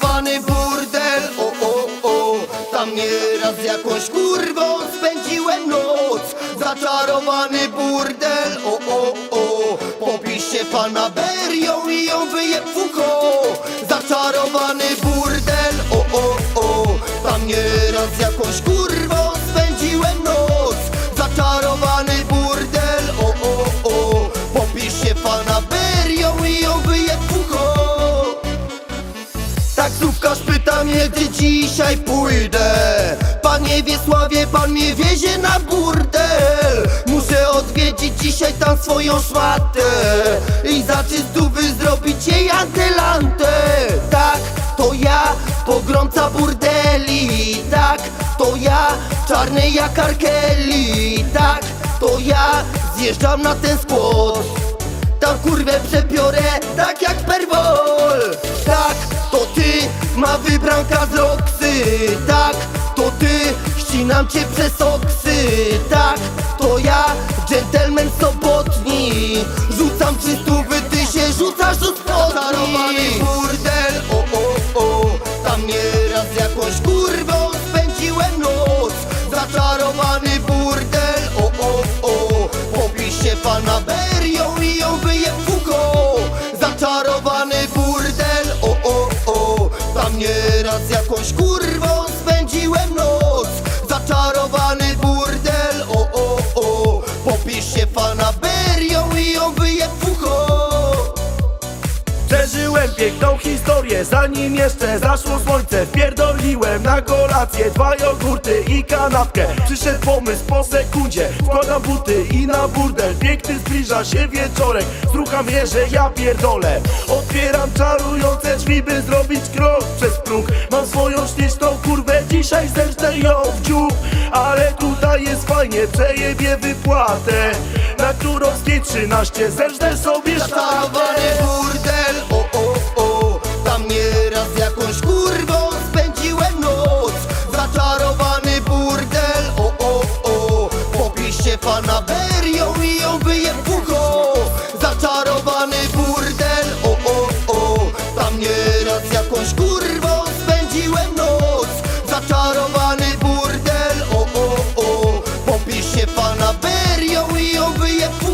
zbudowany burdel. O, o, o Tam nieraz jakąś kurwą spędziłem noc. Zaczarowany burdel. O, o, o Popisz się panaberią i ją wyje fuko Zaczarowany burdel. O, o, o Tam nieraz jakąś kurwą pyta mnie, gdzie dzisiaj pójdę Panie Wiesławie, pan mnie wiezie na burdel Muszę odwiedzić dzisiaj tam swoją szmatę I za czystówy zrobić jej antylantę. Tak, to ja, pogromca burdeli. Tak, to ja, czarny jak Arkeli. Tak, to ja, zjeżdżam na ten skład tam kurwę przebiorę tak jak perwol. Tak, Tak, to ty, ścinam cię przez oksy. Tak, to ja, dżentelmen sobotni. Rzucam czystówy, ty się rzucasz do spodni burdel, o o o. Tam nieraz jakąś kurwą spędziłem noc. Zaczarowany burdel, o o o. Popisz się fanaberią Przeżyłem piękną historię, zanim jeszcze zaszło słońce. Wpierdoliłem na kolację dwa jogurty i kanapkę. Przyszedł pomysł po sekundzie, wkładam buty i na burdel. Piękny zbliża się wieczorek, strucham je, że ja pierdolę. Otwieram czarujące drzwi, by zrobić krok przez próg. Mam swoją śliczną kurwę, dzisiaj zemszczę ją w dziób. Ale tutaj jest fajnie, przejebie wypłatę. Na Turowskiej 13 zemszczę sobie Zaczarowany spędziłem noc Zaczarowany burdel, o o o. Popisz się fanaberią i obyje pół